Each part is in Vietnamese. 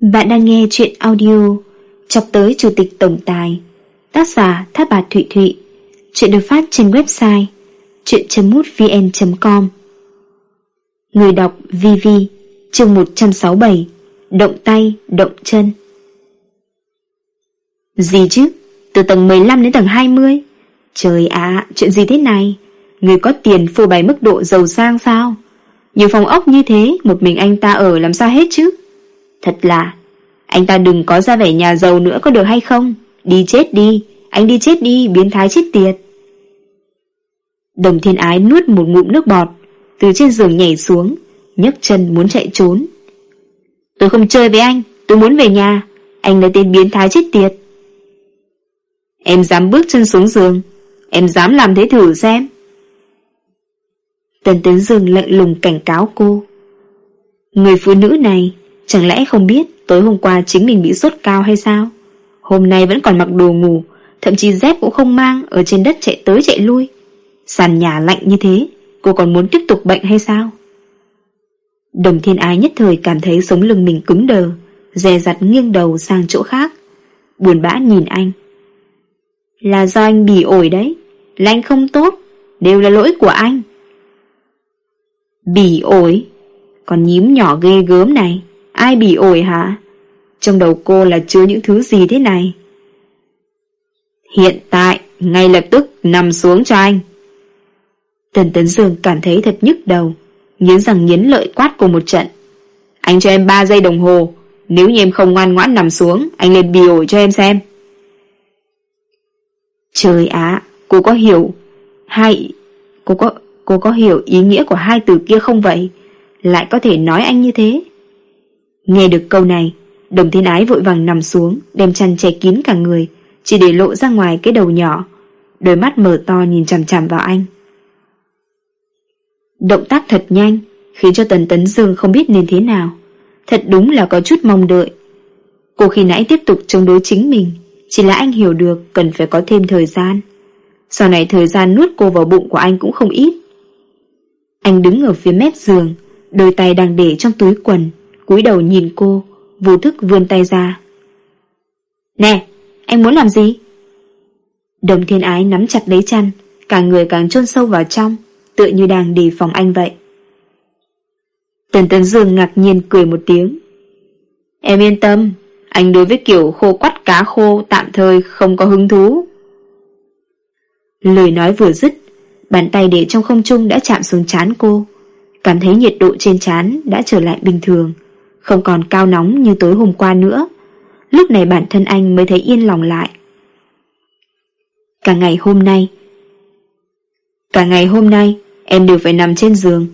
Bạn đang nghe chuyện audio Chọc tới Chủ tịch Tổng Tài Tác giả Tháp bà Thụy Thụy Chuyện được phát trên website chuyện.mútvn.com Người đọc VV chương 167 Động tay, động chân Gì chứ? Từ tầng 15 đến tầng 20 Trời ạ, chuyện gì thế này? Người có tiền phô bày mức độ giàu sang sao? Nhiều phòng ốc như thế Một mình anh ta ở làm sao hết chứ? Thật là Anh ta đừng có ra vẻ nhà giàu nữa có được hay không? Đi chết đi. Anh đi chết đi, biến thái chết tiệt. Đồng thiên ái nuốt một ngụm nước bọt, Từ trên giường nhảy xuống, nhấc chân muốn chạy trốn. Tôi không chơi với anh, Tôi muốn về nhà. Anh là tên biến thái chết tiệt. Em dám bước chân xuống giường, Em dám làm thế thử xem. Tần Tấn Dương lạnh lùng cảnh cáo cô. Người phụ nữ này Chẳng lẽ không biết tối hôm qua chính mình bị sốt cao hay sao? Hôm nay vẫn còn mặc đồ ngủ, Thậm chí dép cũng không mang, Ở trên đất chạy tới chạy lui. Sàn nhà lạnh như thế, Cô còn muốn tiếp tục bệnh hay sao? Đồng thiên ái nhất thời cảm thấy sống lưng mình cứng đờ, Dè dặt nghiêng đầu sang chỗ khác. Buồn bã nhìn anh. Là do anh bỉ ổi đấy, Là anh không tốt, Đều là lỗi của anh. Bỉ ổi? Còn nhím nhỏ ghê gớm này. Ai bỉ ổi hả? Trong đầu cô là chứa những thứ gì thế này? Hiện tại, Ngay lập tức nằm xuống cho anh. Tần Tấn Dương cảm thấy thật nhức đầu, Nghiến rằng nghiến lợi quát cô một trận. Anh cho em 3 giây đồng hồ, Nếu như em không ngoan ngoãn nằm xuống, Anh lên bì ổi cho em xem. Trời ạ, Cô có hiểu Hai, Cô có Cô có hiểu ý nghĩa của hai từ kia không vậy? Lại có thể nói anh như thế. Nghe được câu này, Đồng thiên ái vội vàng nằm xuống, Đem chăn che kín cả người, Chỉ để lộ ra ngoài cái đầu nhỏ, Đôi mắt mở to nhìn chằm chằm vào anh. Động tác thật nhanh, Khiến cho Tần Tấn Dương không biết nên thế nào. Thật đúng là có chút mong đợi. Cô khi nãy tiếp tục chống đối chính mình, Chỉ là anh hiểu được Cần phải có thêm thời gian. Sau này thời gian nuốt cô vào bụng của anh cũng không ít. Anh đứng ở phía mép giường, Đôi tay đang để trong túi quần cúi đầu nhìn cô, Vô thức vươn tay ra. Nè, Anh muốn làm gì? Đồng thiên ái nắm chặt lấy chăn, Cả người càng chôn sâu vào trong, Tựa như đang đề phòng anh vậy. Tần Tấn Dương ngạc nhiên cười một tiếng. Em yên tâm, Anh đối với kiểu khô quắt cá khô Tạm thời không có hứng thú. Lời nói vừa dứt, Bàn tay để trong không trung đã chạm xuống chán cô, Cảm thấy nhiệt độ trên chán Đã trở lại bình thường. Không còn cao nóng như tối hôm qua nữa. Lúc này bản thân anh mới thấy yên lòng lại. Cả ngày hôm nay, Cả ngày hôm nay, Em đều phải nằm trên giường.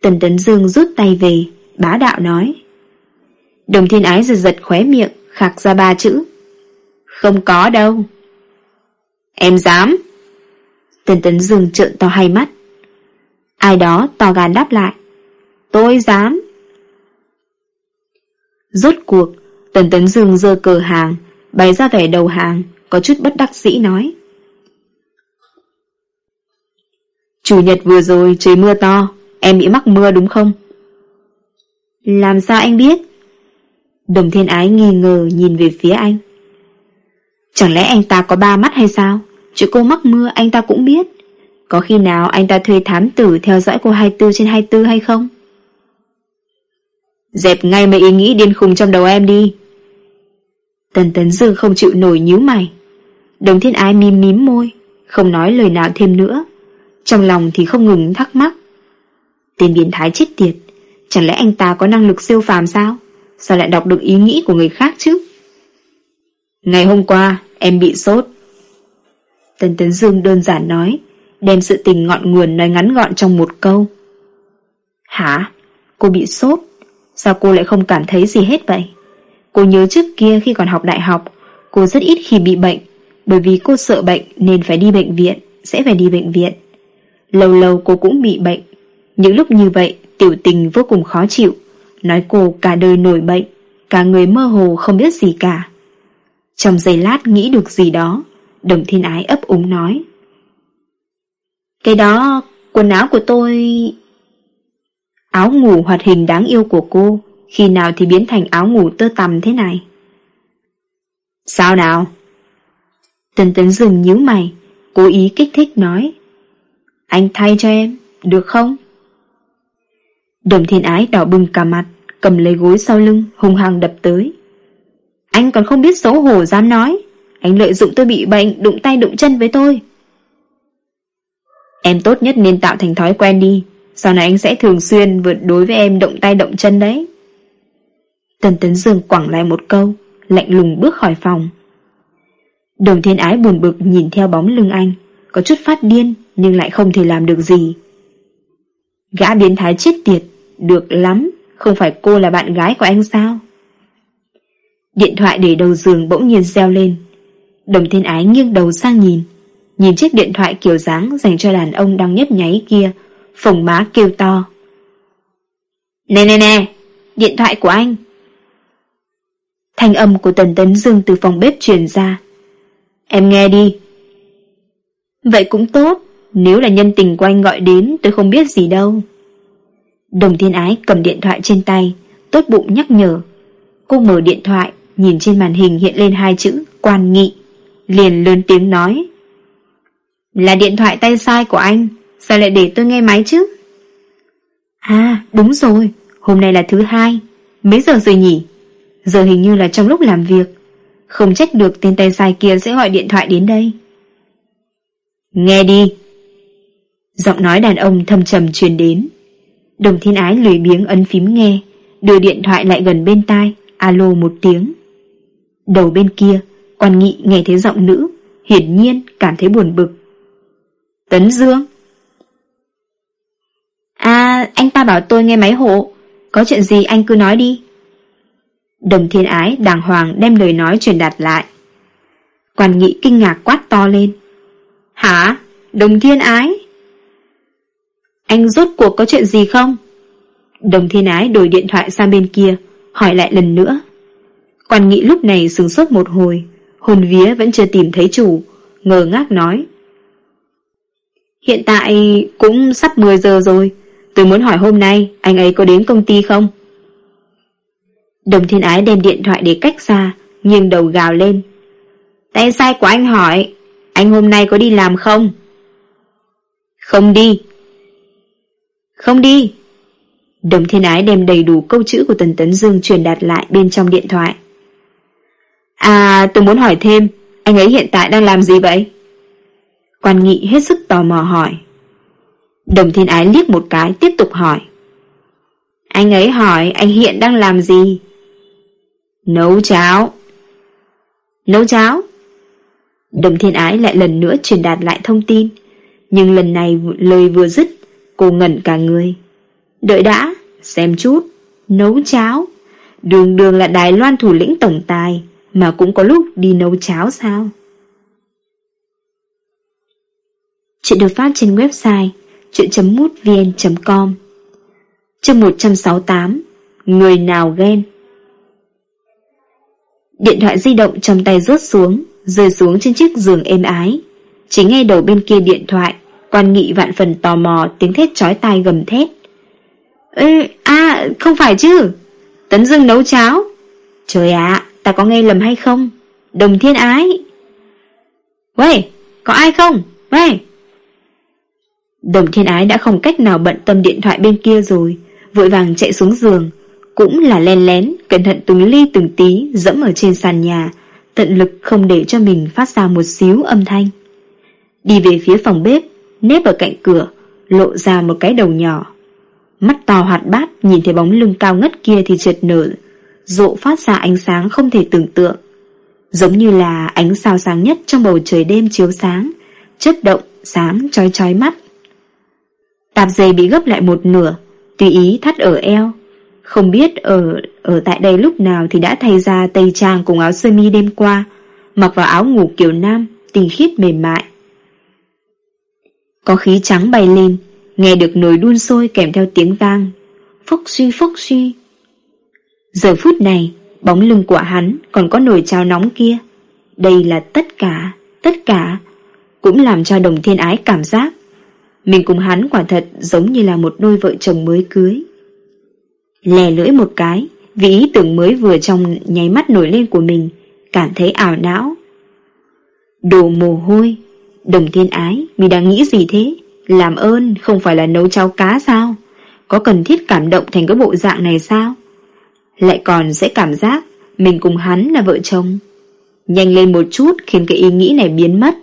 Tần Tấn Dương rút tay về, Bá đạo nói. Đồng thiên ái giật giật khóe miệng, Khạc ra ba chữ. Không có đâu. Em dám. Tần Tấn Dương trợn to hai mắt. Ai đó to gan đáp lại. Tôi dám. Rốt cuộc, Tần Tấn Dương dơ cờ hàng, Bày ra vẻ đầu hàng, Có chút bất đắc dĩ nói. Chủ nhật vừa rồi trời mưa to, Em bị mắc mưa đúng không? Làm sao anh biết? Đồng thiên ái nghi ngờ nhìn về phía anh. Chẳng lẽ anh ta có ba mắt hay sao? Chuyện cô mắc mưa anh ta cũng biết. Có khi nào anh ta thuê thám tử Theo dõi cô 24 trên 24 hay không? Dẹp ngay mấy ý nghĩ điên khùng trong đầu em đi. Tần tấn dương không chịu nổi nhíu mày. Đồng thiên ái mím mím môi, Không nói lời nào thêm nữa. Trong lòng thì không ngừng thắc mắc. Tên biến thái chết tiệt, Chẳng lẽ anh ta có năng lực siêu phàm sao? Sao lại đọc được ý nghĩ của người khác chứ? Ngày hôm qua, Em bị sốt. Tần Tấn Dương đơn giản nói, Đem sự tình ngọn nguồn nói ngắn gọn trong một câu. Hả? Cô bị sốt? Sao cô lại không cảm thấy gì hết vậy? Cô nhớ trước kia khi còn học đại học, Cô rất ít khi bị bệnh, Bởi vì cô sợ bệnh nên phải đi bệnh viện, Sẽ phải đi bệnh viện. Lâu lâu cô cũng bị bệnh. Những lúc như vậy, tiểu tình vô cùng khó chịu. Nói cô cả đời nổi bệnh, Cả người mơ hồ không biết gì cả. Trong giây lát nghĩ được gì đó, Đồng thiên ái ấp úng nói. Cái đó, Quần áo của tôi Áo ngủ hoạt hình đáng yêu của cô Khi nào thì biến thành áo ngủ tơ tằm thế này? Sao nào? Tần tấn dừng nhíu mày Cố ý kích thích nói. Anh thay cho em, được không? Đồng thiên ái đỏ bừng cả mặt Cầm lấy gối sau lưng hung hăng đập tới. Anh còn không biết xấu hổ dám nói. Anh lợi dụng tôi bị bệnh Đụng tay đụng chân với tôi. Em tốt nhất nên tạo thành thói quen đi. Sau này anh sẽ thường xuyên vượt đối với em động tay động chân đấy. Tần Tấn Dương quẳng lại một câu, Lạnh lùng bước khỏi phòng. Đồng thiên ái buồn bực nhìn theo bóng lưng anh, Có chút phát điên, Nhưng lại không thể làm được gì. Gã biến thái chết tiệt, Được lắm, Không phải cô là bạn gái của anh sao? Điện thoại để đầu giường bỗng nhiên reo lên. Đồng thiên ái nghiêng đầu sang nhìn Nhìn chiếc điện thoại kiểu dáng Dành cho đàn ông đang nhấp nháy kia Phồng má kêu to. Nè nè nè, Điện thoại của anh. Thanh âm của Tần Tấn Dương từ phòng bếp truyền ra. Em nghe đi. Vậy cũng tốt, Nếu là nhân tình của anh gọi đến, Tôi không biết gì đâu. Đồng thiên ái cầm điện thoại trên tay, Tốt bụng nhắc nhở. Cô mở điện thoại, Nhìn trên màn hình hiện lên hai chữ Quan nghị, Liền lớn tiếng nói. Là điện thoại tay sai của anh. Sao lại để tôi nghe máy chứ? À đúng rồi. Hôm nay là thứ hai. Mấy giờ rồi nhỉ? Giờ hình như là trong lúc làm việc. Không trách được tên tay sai kia sẽ gọi điện thoại đến đây. Nghe đi. Giọng nói đàn ông thầm trầm truyền đến. Đồng thiên ái lười biếng ấn phím nghe, Đưa điện thoại lại gần bên tai, Alo một tiếng. Đầu bên kia Quan nghị nghe thấy giọng nữ, Hiển nhiên cảm thấy buồn bực. Tấn Dương. Anh ta bảo tôi nghe máy hộ Có chuyện gì anh cứ nói đi Đồng thiên ái đàng hoàng đem lời nói truyền đạt lại. Quan nghị kinh ngạc quát to lên. Hả? Đồng thiên ái? Anh rốt cuộc có chuyện gì không? Đồng thiên ái đổi điện thoại sang bên kia, hỏi lại lần nữa. Quan nghị lúc này sừng sốt một hồi, hồn vía vẫn chưa tìm thấy chủ, ngờ ngác nói. Hiện tại cũng sắp 10 giờ rồi, tôi muốn hỏi hôm nay, anh ấy có đến công ty không? Đồng thiên ái đem điện thoại để cách xa Nhưng đầu gào lên Tay sai của anh hỏi, Anh hôm nay có đi làm không? Không đi Không đi Đồng thiên ái đem đầy đủ câu chữ của Tần Tấn Dương truyền đạt lại bên trong điện thoại À tôi muốn hỏi thêm, Anh ấy hiện tại đang làm gì vậy? Quan nghị hết sức tò mò hỏi Đồng thiên ái liếc một cái tiếp tục hỏi. Anh ấy hỏi anh hiện đang làm gì? Nấu cháo. Nấu cháo? Đồng thiên ái lại lần nữa truyền đạt lại thông tin. Nhưng lần này lời vừa dứt Cô ngẩn cả người. Đợi đã, xem chút. Nấu cháo. Đường đường là Đài Loan thủ lĩnh tổng tài Mà cũng có lúc đi nấu cháo sao? Chuyện được phát trên website chuyện.mútvn.com Chương 168 Người nào ghen? Điện thoại di động trong tay rớt xuống Rơi xuống trên chiếc giường êm ái. Chỉ nghe đầu bên kia điện thoại Quan nghị vạn phần tò mò Tiếng thét chói tai gầm thét. Ê, à không phải chứ? Tấn Dương nấu cháo. Trời ạ ta có nghe lầm hay không? Đồng thiên Ái. Wei có ai không? Uầy. Đồng thiên ái đã không cách nào bận tâm điện thoại bên kia rồi Vội vàng chạy xuống giường cũng là len lén, cẩn thận từng ly từng tí dẫm ở trên sàn nhà, tận lực không để cho mình phát ra một xíu âm thanh. Đi về phía phòng bếp, nếp ở cạnh cửa, lộ ra một cái đầu nhỏ. Mắt to hoạt bát nhìn thấy bóng lưng cao ngất kia thì trượt nở, rộ phát ra ánh sáng không thể tưởng tượng. Giống như là ánh sao sáng nhất trong bầu trời đêm chiếu sáng, chất động, sáng chói chói mắt. Tạp giày bị gấp lại một nửa, tùy ý thắt ở eo, không biết ở ở tại đây lúc nào thì đã thay ra tây trang cùng áo sơ mi đêm qua, mặc vào áo ngủ kiểu nam, tinh khiết mềm mại. Có khí trắng bay lên, nghe được nồi đun sôi kèm theo tiếng vang. Phốc suy phốc suy. Giờ phút này, bóng lưng của hắn còn có nồi cháo nóng kia. Đây là tất cả, tất cả, cũng làm cho đồng thiên ái cảm giác. Mình cùng hắn quả thật giống như là một đôi vợ chồng mới cưới. Lè lưỡi một cái, Vì ý tưởng mới vừa trong nháy mắt nổi lên của mình Cảm thấy ảo não. Đồ mồ hôi Đồng thiên ái Mình đang nghĩ gì thế? Làm ơn không phải là nấu cháo cá sao? Có cần thiết cảm động thành cái bộ dạng này sao? Lại còn sẽ cảm giác Mình cùng hắn là vợ chồng. Nhanh lên một chút khiến cái ý nghĩ này biến mất.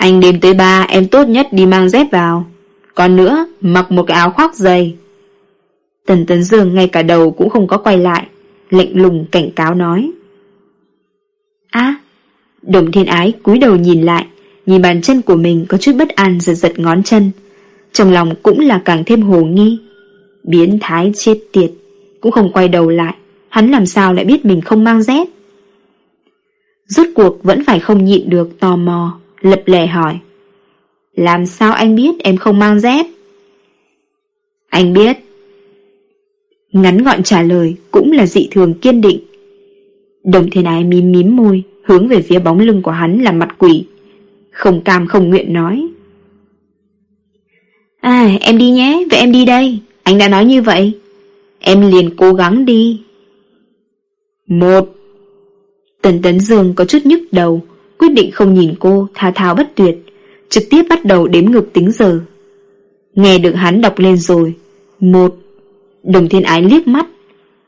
Anh đêm tới ba em tốt nhất đi mang dép vào. Còn nữa mặc một cái áo khoác dày. Tần Tấn Dương ngay cả đầu cũng không có quay lại Lệnh lùng cảnh cáo nói. À, Đồng thiên ái cúi đầu nhìn lại Nhìn bàn chân của mình có chút bất an giật giật ngón chân. Trong lòng cũng là càng thêm hồ nghi. Biến thái chết tiệt Cũng không quay đầu lại Hắn làm sao lại biết mình không mang dép? Rốt cuộc vẫn phải không nhịn được tò mò. Lập lè hỏi. Làm sao anh biết em không mang dép? Anh biết. Ngắn gọn trả lời Cũng là dị thường kiên định. Đồng thiên ái mím mím môi, Hướng về phía bóng lưng của hắn là mặt quỷ. Không cam không nguyện nói. À em đi nhé, Vậy em đi đây. Anh đã nói như vậy. Em liền cố gắng đi. Một. Tần Tấn Dương có chút nhức đầu Quyết định không nhìn cô, Tha thao bất tuyệt, Trực tiếp bắt đầu đếm ngược tính giờ. Nghe được hắn đọc lên rồi, Một, Đồng thiên ái liếc mắt.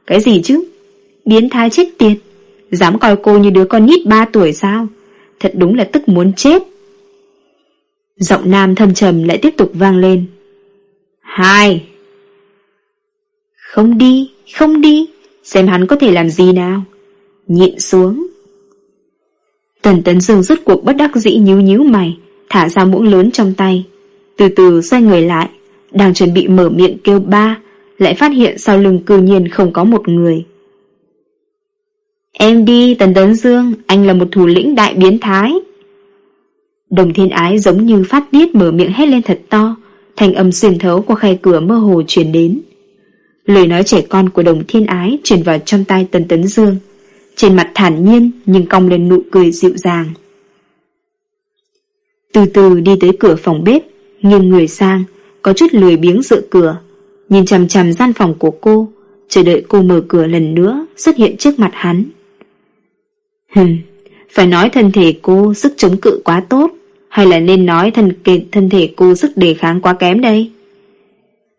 Cái gì chứ? Biến thái chết tiệt, Dám coi cô như đứa con nít ba tuổi sao? Thật đúng là tức muốn chết. Giọng nam thâm trầm lại tiếp tục vang lên. Hai. Không đi Không đi, Xem hắn có thể làm gì nào. Nhịn xuống. Tần tấn dương rút cuộc bất đắc dĩ nhíu nhíu mày, Thả ra muỗng lớn trong tay. Từ từ xoay người lại, Đang chuẩn bị mở miệng kêu ba, Lại phát hiện sau lưng cư nhiên không có một người. Em đi, Tần Tấn Dương, Anh là một thủ lĩnh đại biến thái. Đồng thiên ái giống như phát điết mở miệng hét lên thật to Thành âm xuyên thấu qua khay cửa mơ hồ truyền đến. Lời nói trẻ con của đồng thiên ái truyền vào trong tay Tần Tấn Dương. Trên mặt thản nhiên nhưng cong lên nụ cười dịu dàng. Từ từ đi tới cửa phòng bếp Nghiêng người sang Có chút lười biếng dựa cửa. Nhìn chằm chằm gian phòng của cô Chờ đợi cô mở cửa lần nữa Xuất hiện trước mặt hắn. Hừm, phải nói thân thể cô sức chống cự quá tốt, hay là nên nói thân, thân thể cô sức đề kháng quá kém đây?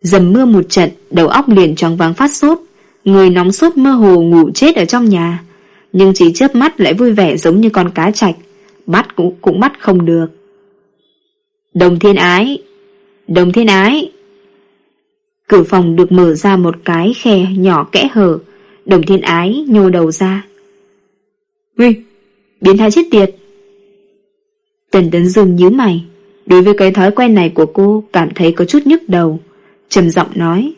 Dầm mưa một trận, đầu óc liền choáng váng phát sốt, người nóng sốt mơ hồ ngủ chết ở trong nhà, nhưng chỉ chớp mắt lại vui vẻ giống như con cá chạch, bắt cũng, cũng bắt không được. Đồng thiên ái, đồng thiên ái. Cửa phòng được mở ra một cái khe nhỏ kẽ hở, đồng thiên ái nhô đầu ra. Huy, biến thái chết tiệt. Tần Tấn Dương nhíu mày, đối với cái thói quen này của cô cảm thấy có chút nhức đầu, trầm giọng nói.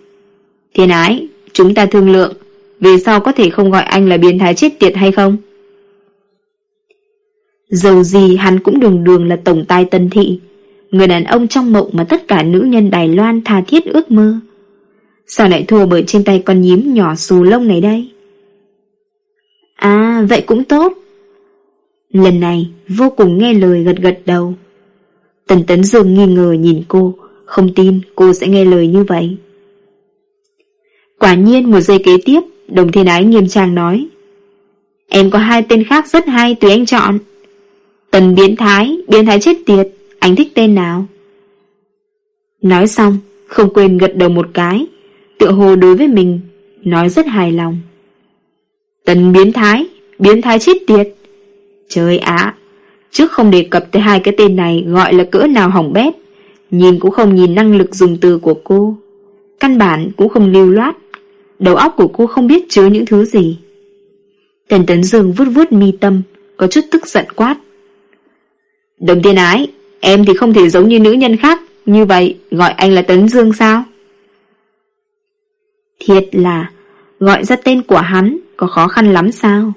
Thiên ái, chúng ta thương lượng, vì sao có thể không gọi anh là biến thái chết tiệt hay không? Dầu gì hắn cũng đường đường là tổng tài tân thị, người đàn ông trong mộng mà tất cả nữ nhân Đài Loan tha thiết ước mơ. Sao lại thua bởi trên tay con nhím nhỏ xù lông này đây? À vậy cũng tốt Lần này vô cùng nghe lời gật gật đầu Tần Tấn Dương nghi ngờ nhìn cô Không tin cô sẽ nghe lời như vậy Quả nhiên một giây kế tiếp Đồng thiên ái nghiêm trang nói. Em có hai tên khác rất hay tùy anh chọn. Tần biến thái Biến thái chết tiệt Anh thích tên nào? Nói xong Không quên gật đầu một cái Tựa hồ đối với mình Nói rất hài lòng. Tần biến thái, biến thái chết tiệt. Trời ạ, trước không đề cập tới hai cái tên này gọi là cỡ nào hỏng bét, nhìn cũng không nhìn năng lực dùng từ của cô. Căn bản cũng không lưu loát, đầu óc của cô không biết chứa những thứ gì. Tần Tấn Dương vút vút mi tâm, có chút tức giận quát. Đồng tiên ái, em thì không thể giống như nữ nhân khác, như vậy gọi anh là Tấn Dương sao? Thiệt là, gọi ra tên của hắn có khó khăn lắm sao?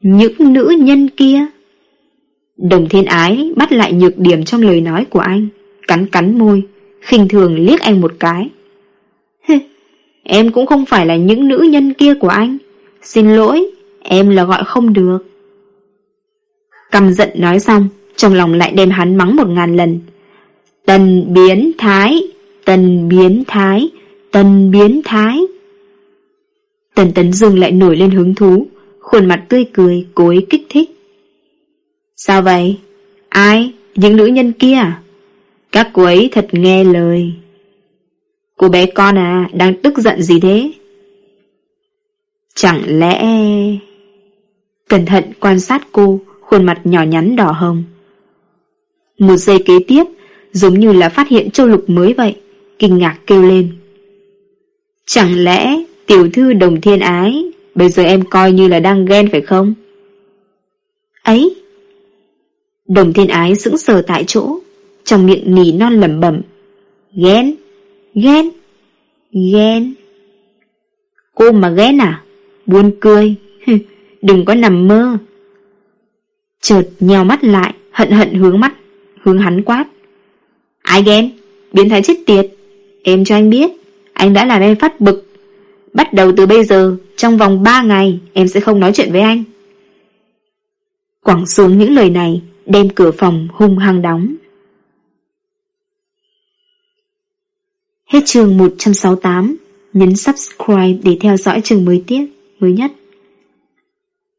Những nữ nhân kia Đồng thiên ái bắt lại nhược điểm trong lời nói của anh Cắn cắn môi khinh thường liếc anh một cái Em cũng không phải là những nữ nhân kia của anh. Xin lỗi, Em là gọi không được. Cầm giận nói xong, Trong lòng lại đem hắn mắng một ngàn lần. Tần biến thái, Tần biến thái, Tần biến thái. Tần Tấn Dương lại nổi lên hứng thú, Khuôn mặt tươi cười cối kích thích. Sao vậy? Ai? Những nữ nhân kia à? Các cô ấy thật nghe lời. Cô bé con à Đang tức giận gì thế? Chẳng lẽ... Cẩn thận quan sát cô, Khuôn mặt nhỏ nhắn đỏ hồng. Một giây kế tiếp, Giống như là phát hiện châu lục mới vậy, Kinh ngạc kêu lên. Chẳng lẽ tiểu thư đồng thiên ái, Bây giờ em coi như là đang ghen phải không? Ấy! Đồng thiên ái sững sờ tại chỗ, Trong miệng nỉ non lẩm bẩm. Ghen? Ghen. Ghen. Cô mà ghen à? Buồn cười. Đừng có nằm mơ. Chợt nheo mắt lại, Hận hận hướng mắt, Hướng hắn quát. Ai ghen? Biến thái chết tiệt. Em cho anh biết, Anh đã làm em phát bực. Bắt đầu từ bây giờ, Trong vòng 3 ngày, Em sẽ không nói chuyện với anh. Quảng xuống những lời này, Đem cửa phòng hung hăng đóng. Hết chương 168 Nhấn subscribe để theo dõi chương mới tiếp Mới nhất.